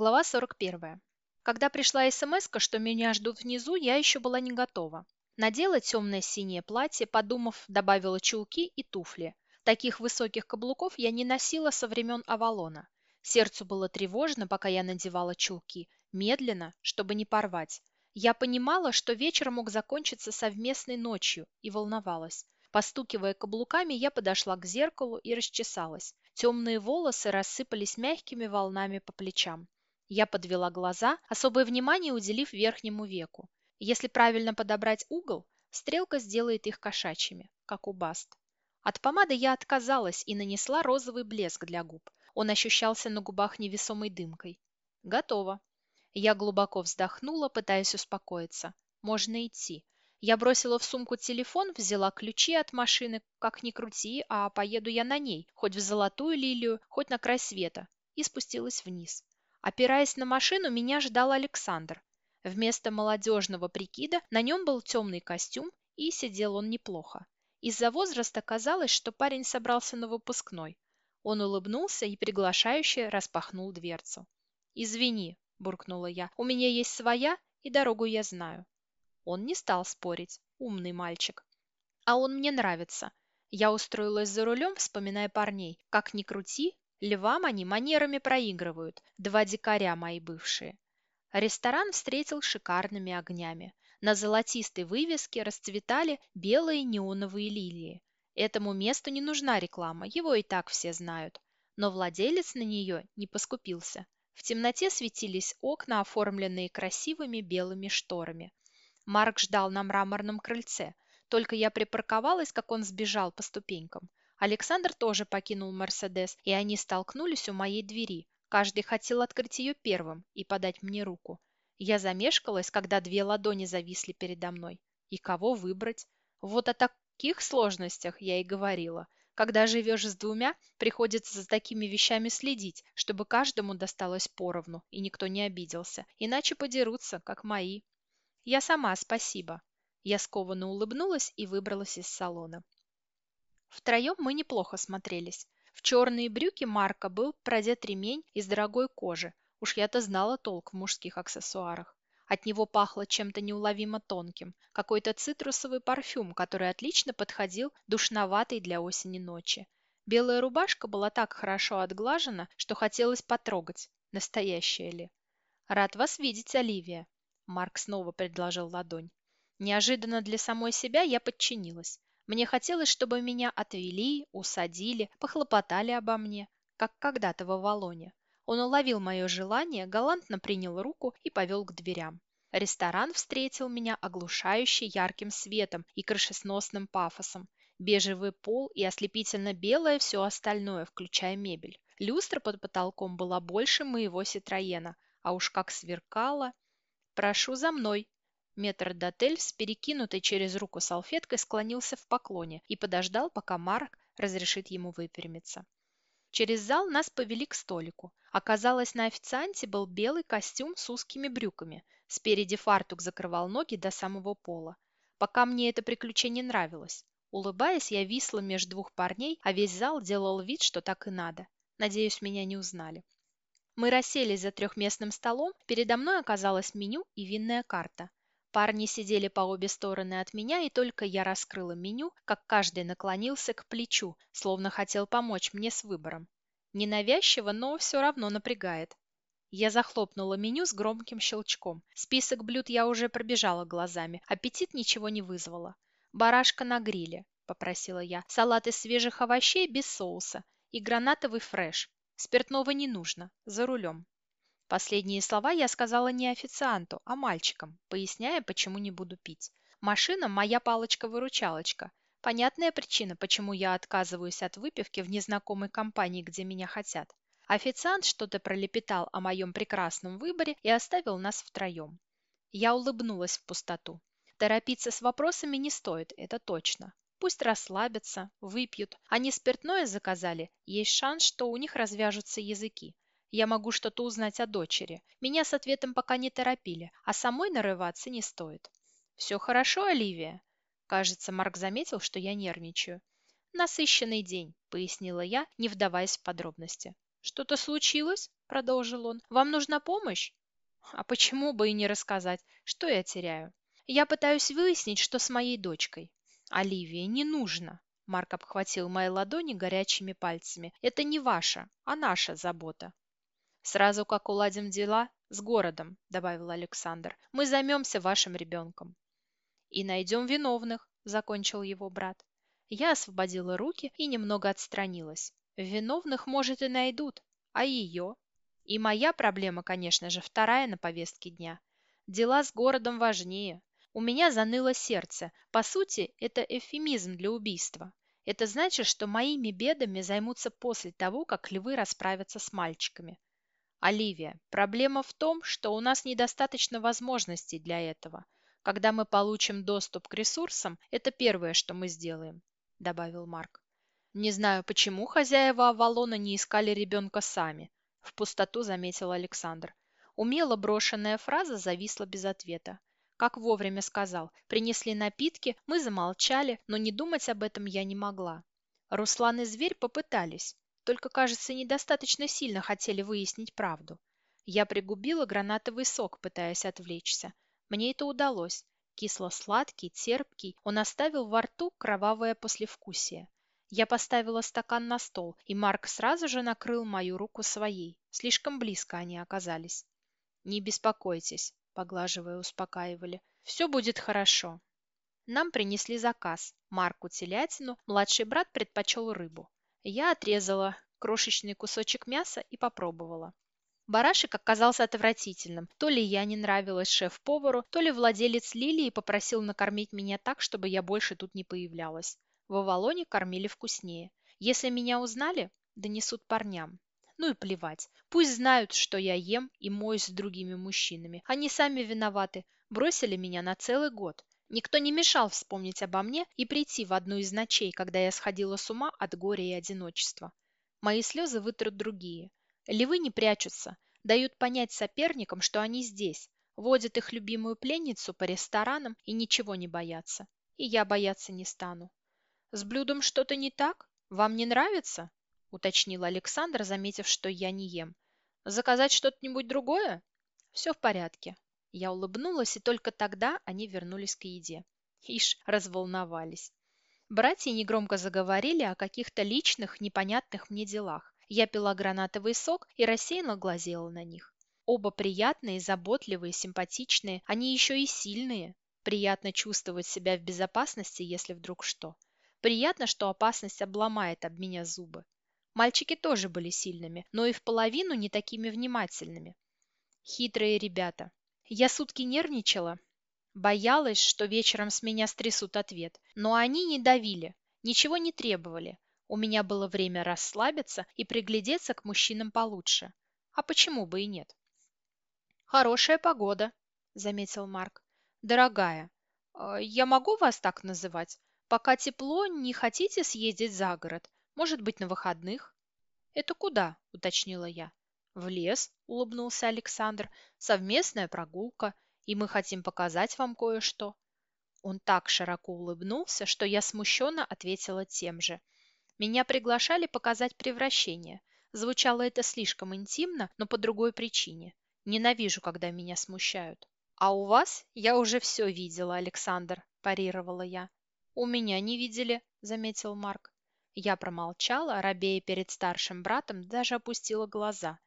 Глава 41. Когда пришла смс что меня ждут внизу, я еще была не готова. Надела темное синее платье, подумав, добавила чулки и туфли. Таких высоких каблуков я не носила со времен Авалона. Сердцу было тревожно, пока я надевала чулки, медленно, чтобы не порвать. Я понимала, что вечер мог закончиться совместной ночью, и волновалась. Постукивая каблуками, я подошла к зеркалу и расчесалась. Темные волосы рассыпались мягкими волнами по плечам. Я подвела глаза, особое внимание уделив верхнему веку. Если правильно подобрать угол, стрелка сделает их кошачьими, как у Баст. От помады я отказалась и нанесла розовый блеск для губ. Он ощущался на губах невесомой дымкой. Готово. Я глубоко вздохнула, пытаясь успокоиться. Можно идти. Я бросила в сумку телефон, взяла ключи от машины, как ни крути, а поеду я на ней, хоть в золотую лилию, хоть на край света, и спустилась вниз. Опираясь на машину, меня ждал Александр. Вместо молодежного прикида на нем был темный костюм, и сидел он неплохо. Из-за возраста казалось, что парень собрался на выпускной. Он улыбнулся и приглашающе распахнул дверцу. «Извини», – буркнула я, – «у меня есть своя, и дорогу я знаю». Он не стал спорить. Умный мальчик. А он мне нравится. Я устроилась за рулем, вспоминая парней. Как ни крути, Львам они манерами проигрывают, два дикаря мои бывшие. Ресторан встретил шикарными огнями. На золотистой вывеске расцветали белые неоновые лилии. Этому месту не нужна реклама, его и так все знают. Но владелец на нее не поскупился. В темноте светились окна, оформленные красивыми белыми шторами. Марк ждал на мраморном крыльце. Только я припарковалась, как он сбежал по ступенькам. Александр тоже покинул Мерседес, и они столкнулись у моей двери. Каждый хотел открыть ее первым и подать мне руку. Я замешкалась, когда две ладони зависли передо мной. И кого выбрать? Вот о таких сложностях я и говорила. Когда живешь с двумя, приходится за такими вещами следить, чтобы каждому досталось поровну, и никто не обиделся. Иначе подерутся, как мои. Я сама, спасибо. Я скованно улыбнулась и выбралась из салона. Втроем мы неплохо смотрелись. В черные брюки Марка был продет ремень из дорогой кожи. Уж я-то знала толк в мужских аксессуарах. От него пахло чем-то неуловимо тонким, какой-то цитрусовый парфюм, который отлично подходил душноватой для осени ночи. Белая рубашка была так хорошо отглажена, что хотелось потрогать, настоящая ли. «Рад вас видеть, Оливия», — Марк снова предложил ладонь. Неожиданно для самой себя я подчинилась. Мне хотелось, чтобы меня отвели, усадили, похлопотали обо мне, как когда-то в Авалоне. Он уловил мое желание, галантно принял руку и повел к дверям. Ресторан встретил меня оглушающе ярким светом и крышесносным пафосом. Бежевый пол и ослепительно белое все остальное, включая мебель. Люстра под потолком была больше моего Ситроена, а уж как сверкала. «Прошу за мной», Метрдотель с перекинутой через руку салфеткой склонился в поклоне и подождал, пока Марк разрешит ему выпрямиться. Через зал нас повели к столику. Оказалось, на официанте был белый костюм с узкими брюками. Спереди фартук закрывал ноги до самого пола. Пока мне это приключение нравилось. Улыбаясь, я висла между двух парней, а весь зал делал вид, что так и надо. Надеюсь, меня не узнали. Мы расселись за трехместным столом, передо мной оказалось меню и винная карта. Парни сидели по обе стороны от меня, и только я раскрыла меню, как каждый наклонился к плечу, словно хотел помочь мне с выбором. Ненавязчиво, но все равно напрягает. Я захлопнула меню с громким щелчком. Список блюд я уже пробежала глазами. Аппетит ничего не вызвало. «Барашка на гриле», — попросила я. «Салат из свежих овощей без соуса. И гранатовый фреш. Спиртного не нужно. За рулем». Последние слова я сказала не официанту, а мальчикам, поясняя, почему не буду пить. Машина – моя палочка-выручалочка. Понятная причина, почему я отказываюсь от выпивки в незнакомой компании, где меня хотят. Официант что-то пролепетал о моем прекрасном выборе и оставил нас втроем. Я улыбнулась в пустоту. Торопиться с вопросами не стоит, это точно. Пусть расслабятся, выпьют. Они спиртное заказали, есть шанс, что у них развяжутся языки. Я могу что-то узнать о дочери. Меня с ответом пока не торопили, а самой нарываться не стоит. Все хорошо, Оливия? Кажется, Марк заметил, что я нервничаю. Насыщенный день, пояснила я, не вдаваясь в подробности. Что-то случилось? продолжил он. «Вам нужна помощь?» «А почему бы и не рассказать? Что я теряю?» «Я пытаюсь выяснить, что с моей дочкой». «Оливия, не нужно!» Марк обхватил мои ладони горячими пальцами. «Это не ваша, а наша забота». «Сразу как уладим дела с городом», — добавил Александр, — «мы займемся вашим ребенком». «И найдем виновных», — закончил его брат. Я освободила руки и немного отстранилась. Виновных, может, и найдут, а ее? И моя проблема, конечно же, вторая на повестке дня. Дела с городом важнее. У меня заныло сердце. По сути, это эвфемизм для убийства. Это значит, что моими бедами займутся после того, как львы расправятся с мальчиками. Оливия, проблема в том, что у нас недостаточно возможностей для этого. Когда мы получим доступ к ресурсам, это первое, что мы сделаем, добавил Марк. Не знаю, почему хозяева Авалона не искали ребенка сами, в пустоту заметил Александр. Умело брошенная фраза зависла без ответа. Как вовремя сказал, принесли напитки, мы замолчали, но не думать об этом я не могла. Руслан и зверь попытались, только, кажется, недостаточно сильно хотели выяснить правду. Я пригубила гранатовый сок, пытаясь отвлечься. Мне это удалось. Кисло-сладкий, терпкий, он оставил во рту кровавое послевкусие. Я поставила стакан на стол, и Марк сразу же накрыл мою руку своей. Слишком близко они оказались. «Не беспокойтесь», поглаживая, успокаивали. «Все будет хорошо». Нам принесли заказ. Марку телятину, младший брат предпочел рыбу. Я отрезала крошечный кусочек мяса и попробовала. Барашек оказался отвратительным. То ли я не нравилась шеф-повару, то ли владелец Лилии попросил накормить меня так, чтобы я больше тут не появлялась. В Авалоне кормили вкуснее. Если меня узнали, донесут парням. Ну и плевать. Пусть знают, что я ем и моюсь с другими мужчинами. Они сами виноваты. Бросили меня на целый год. Никто не мешал вспомнить обо мне и прийти в одну из ночей, когда я сходила с ума от горя и одиночества. Мои слезы вытрут другие. Львы не прячутся, дают понять соперникам, что они здесь, водят их любимую пленницу по ресторанам и ничего не боятся. И я бояться не стану. С блюдом что-то не так? Вам не нравится? — уточнил Александр, заметив, что я не ем. «Заказать что-нибудь другое?» «Все в порядке». Я улыбнулась, и только тогда они вернулись к еде. Ишь, разволновались. Братья негромко заговорили о каких-то личных, непонятных мне делах. Я пила гранатовый сок и рассеянно глазела на них. Оба приятные, заботливые, симпатичные, они еще и сильные. Приятно чувствовать себя в безопасности, если вдруг что. Приятно, что опасность обломает об меня зубы. Мальчики тоже были сильными, но и в половину не такими внимательными. Хитрые ребята. Я сутки нервничала, боялась, что вечером с меня стрясут ответ, но они не давили, ничего не требовали. У меня было время расслабиться и приглядеться к мужчинам получше. А почему бы и нет? Хорошая погода, заметил Марк. Дорогая, а я могу вас так называть? Пока тепло, не хотите съездить за город? Может быть, на выходных? Это куда? уточнила я. В лес, улыбнулся Александр. Совместная прогулка, и мы хотим показать вам кое-что. Он так широко улыбнулся, что я смущенно ответила тем же. Меня приглашали показать превращение. Звучало это слишком интимно, но по другой причине. Ненавижу, когда меня смущают. А у вас я уже все видела, Александр, парировала я. У меня не видели, заметил Марк. Я промолчала, робея перед старшим братом, даже опустила глаза.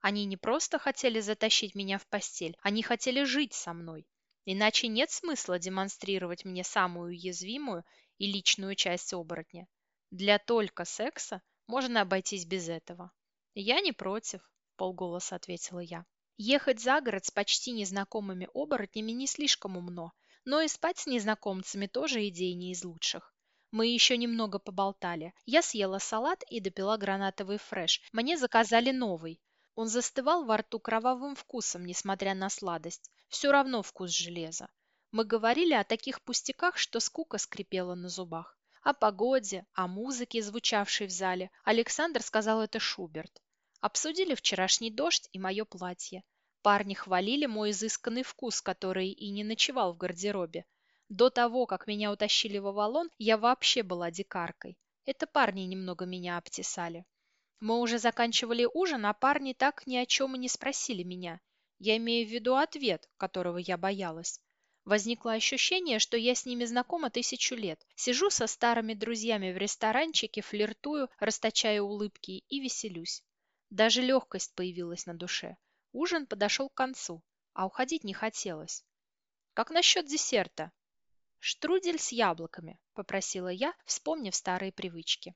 Они не просто хотели затащить меня в постель, они хотели жить со мной. Иначе нет смысла демонстрировать мне самую уязвимую и личную часть оборотня. Для только секса можно обойтись без этого. Я не против, полголоса ответила я. Ехать за город с почти незнакомыми оборотнями не слишком умно, но и спать с незнакомцами тоже идея не из лучших. Мы еще немного поболтали. Я съела салат и допила гранатовый фреш. Мне заказали новый. Он застывал во рту кровавым вкусом, несмотря на сладость. Все равно вкус железа. Мы говорили о таких пустяках, что скука скрипела на зубах. О погоде, о музыке, звучавшей в зале. Александр сказал это Шуберт. Обсудили вчерашний дождь и мое платье. Парни хвалили мой изысканный вкус, который и не ночевал в гардеробе. До того, как меня утащили в Авалон, я вообще была дикаркой. Это парни немного меня обтесали. Мы уже заканчивали ужин, а парни так ни о чем и не спросили меня. Я имею в виду ответ, которого я боялась. Возникло ощущение, что я с ними знакома тысячу лет. Сижу со старыми друзьями в ресторанчике, флиртую, расточая улыбки и веселюсь. Даже легкость появилась на душе. Ужин подошел к концу, а уходить не хотелось. «Как насчет десерта?» «Штрудель с яблоками», – попросила я, вспомнив старые привычки.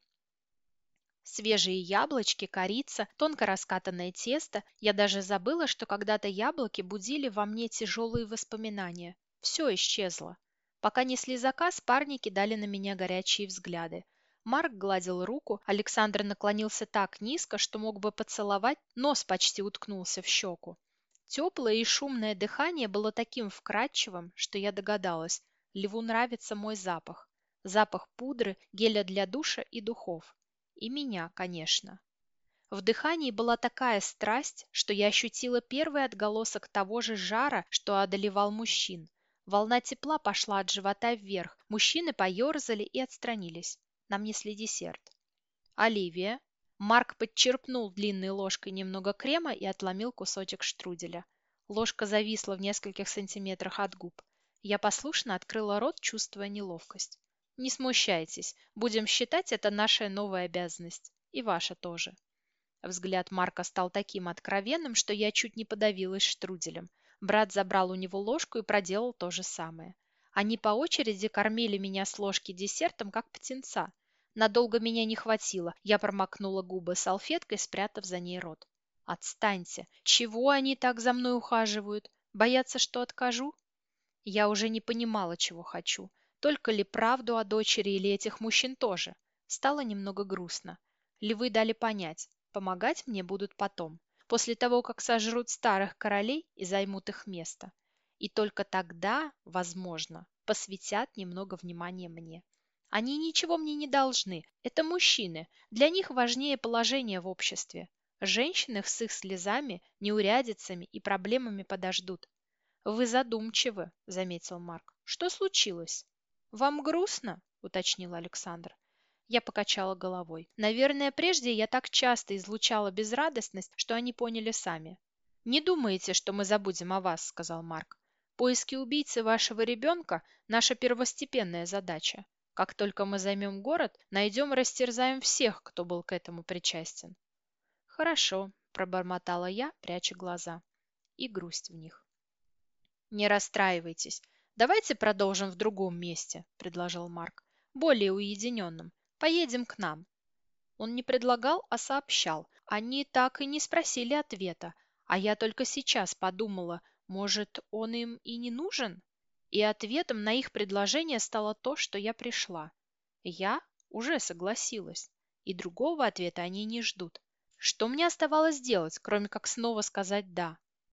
Свежие яблочки, корица, тонко раскатанное тесто. Я даже забыла, что когда-то яблоки будили во мне тяжелые воспоминания. Все исчезло. Пока несли заказ, парни кидали на меня горячие взгляды. Марк гладил руку, Александр наклонился так низко, что мог бы поцеловать, нос почти уткнулся в щеку. Теплое и шумное дыхание было таким вкрадчивым, что я догадалась, Льву нравится мой запах. Запах пудры, геля для душа и духов. И меня, конечно. В дыхании была такая страсть, что я ощутила первый отголосок того же жара, что одолевал мужчин. Волна тепла пошла от живота вверх, мужчины поерзали и отстранились. Нам несли десерт. Оливия. Марк подчерпнул длинной ложкой немного крема и отломил кусочек штруделя. Ложка зависла в нескольких сантиметрах от губ. Я послушно открыла рот, чувствуя неловкость. Не смущайтесь, будем считать это нашей новой обязанность. И ваша тоже. Взгляд Марка стал таким откровенным, что я чуть не подавилась штруделем. Брат забрал у него ложку и проделал то же самое. Они по очереди кормили меня с ложки десертом, как птенца. Надолго меня не хватило. Я промокнула губы салфеткой, спрятав за ней рот. «Отстаньте! Чего они так за мной ухаживают? Боятся, что откажу?» Я уже не понимала, чего хочу. Только ли правду о дочери или этих мужчин тоже? Стало немного грустно. Львы дали понять, помогать мне будут потом, после того, как сожрут старых королей и займут их место. И только тогда, возможно, посвятят немного внимания мне. Они ничего мне не должны. Это мужчины. Для них важнее положение в обществе. Женщины с их слезами, неурядицами и проблемами подождут. «Вы задумчивы», — заметил Марк. «Что случилось?» «Вам грустно?» — уточнил Александр. Я покачала головой. Наверное, прежде я так часто излучала безрадостность, что они поняли сами. «Не думайте, что мы забудем о вас», — сказал Марк. «Поиски убийцы вашего ребенка – наша первостепенная задача. Как только мы займем город, найдем и растерзаем всех, кто был к этому причастен». «Хорошо», – пробормотала я, пряча глаза. И грусть в них. «Не расстраивайтесь. Давайте продолжим в другом месте», – предложил Марк. «Более уединенном. Поедем к нам». Он не предлагал, а сообщал. Они так и не спросили ответа. А я только сейчас подумала, может, он им и не нужен? И ответом на их предложение стало то, что я пришла. Я уже согласилась. И другого ответа они не ждут. Что мне оставалось делать, кроме как снова сказать «да»?